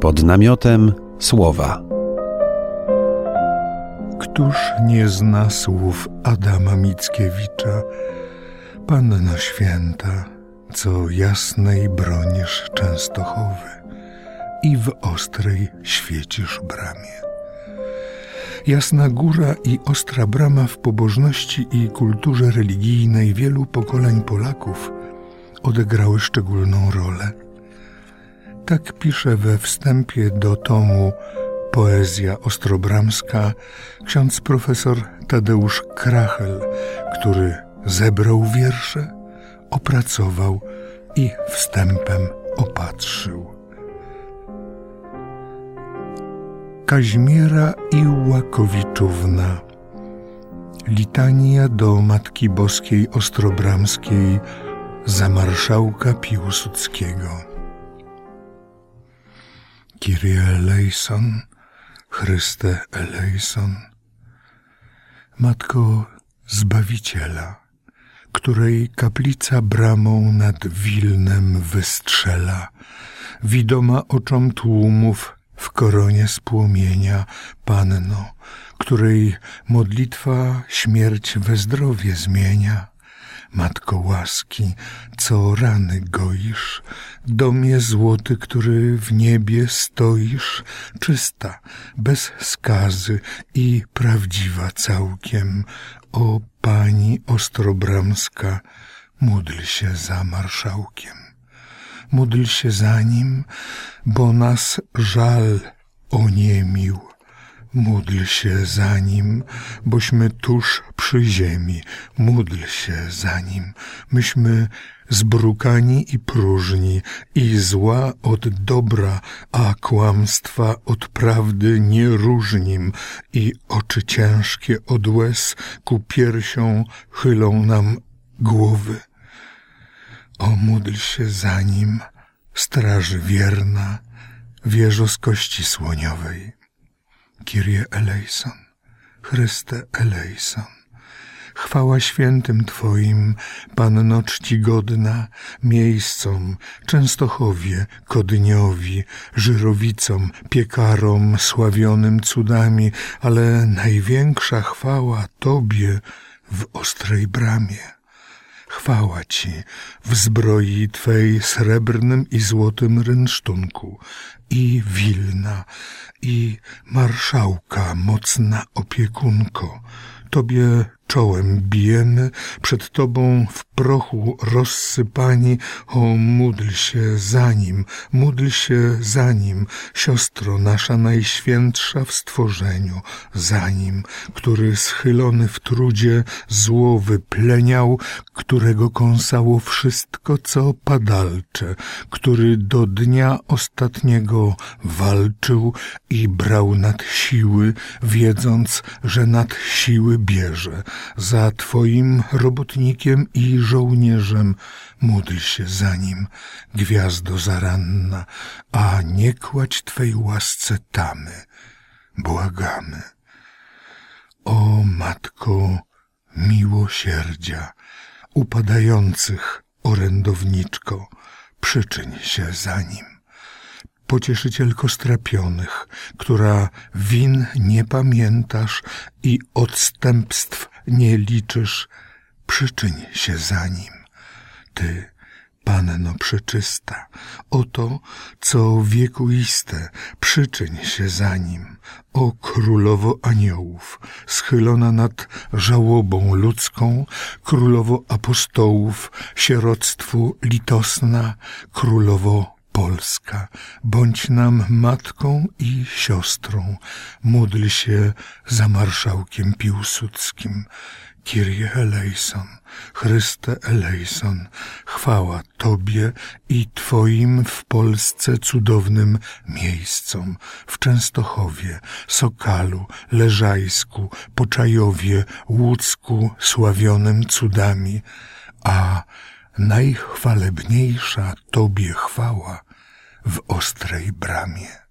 Pod namiotem słowa. Któż nie zna słów Adama Mickiewicza, Panno Święta, co jasnej bronisz Częstochowy i w ostrej świecisz bramie. Jasna Góra i Ostra Brama w pobożności i kulturze religijnej wielu pokoleń Polaków odegrały szczególną rolę. Tak pisze we wstępie do tomu Poezja Ostrobramska ksiądz profesor Tadeusz Krachel, który zebrał wiersze, opracował i wstępem opatrzył. Kaźmiera Iłakowiczówna Litania do Matki Boskiej Ostrobramskiej za marszałka Piłsudskiego Kyrie eleison, Chryste eleison Matko Zbawiciela, której kaplica bramą nad Wilnem wystrzela, widoma oczom tłumów w koronie spłomienia, Panno, której modlitwa śmierć we zdrowie zmienia. Matko łaski, co rany goisz, domie złoty, który w niebie stoisz, czysta, bez skazy i prawdziwa całkiem. O Pani Ostrobramska, módl się za marszałkiem módl się za nim, bo nas żal oniemił. Módl się za nim, bośmy tuż przy ziemi. Módl się za nim, myśmy zbrukani i próżni, i zła od dobra, a kłamstwa od prawdy nie różnim, i oczy ciężkie od łez ku piersią chylą nam głowy. O módl się za nim, straży wierna, wieżo z kości słoniowej. Kirie eleison, Chryste eleison. Chwała świętym Twoim, Panno czcigodna, miejscom, Częstochowie, Kodniowi, Żyrowicom, piekarom, sławionym cudami, ale największa chwała Tobie w ostrej bramie. Chwała Ci w zbroi Twej srebrnym i złotym rynsztunku, i Wilna, i marszałka mocna opiekunko, Tobie czołem bijemy, przed Tobą w prochu rozsypani, o módl się za nim, módl się za nim, siostro nasza najświętsza w stworzeniu, za nim, który schylony w trudzie zło wypleniał, którego kąsało wszystko, co padalcze, który do dnia ostatniego walczył i brał nad siły, wiedząc, że nad siły bierze, za Twoim robotnikiem i żołnierzem, módl się za nim, gwiazdo zaranna, a nie kładź Twej łasce tamy, błagamy. O Matko miłosierdzia, upadających orędowniczko, przyczyń się za nim pocieszycielko strapionych, która win nie pamiętasz i odstępstw nie liczysz, przyczyń się za nim. Ty, Panno przeczysta, oto, co wiekuiste, przyczyń się za nim. O królowo aniołów, schylona nad żałobą ludzką, królowo apostołów, sieroctwu litosna, królowo Polska, bądź nam matką i siostrą, módl się za marszałkiem Piłsudskim. Kyrie eleison, Chryste eleison, chwała Tobie i Twoim w Polsce cudownym miejscom, w Częstochowie, Sokalu, Leżajsku, Poczajowie, Łódzku, sławionym cudami, a najchwalebniejsza Tobie chwała w ostrej bramie.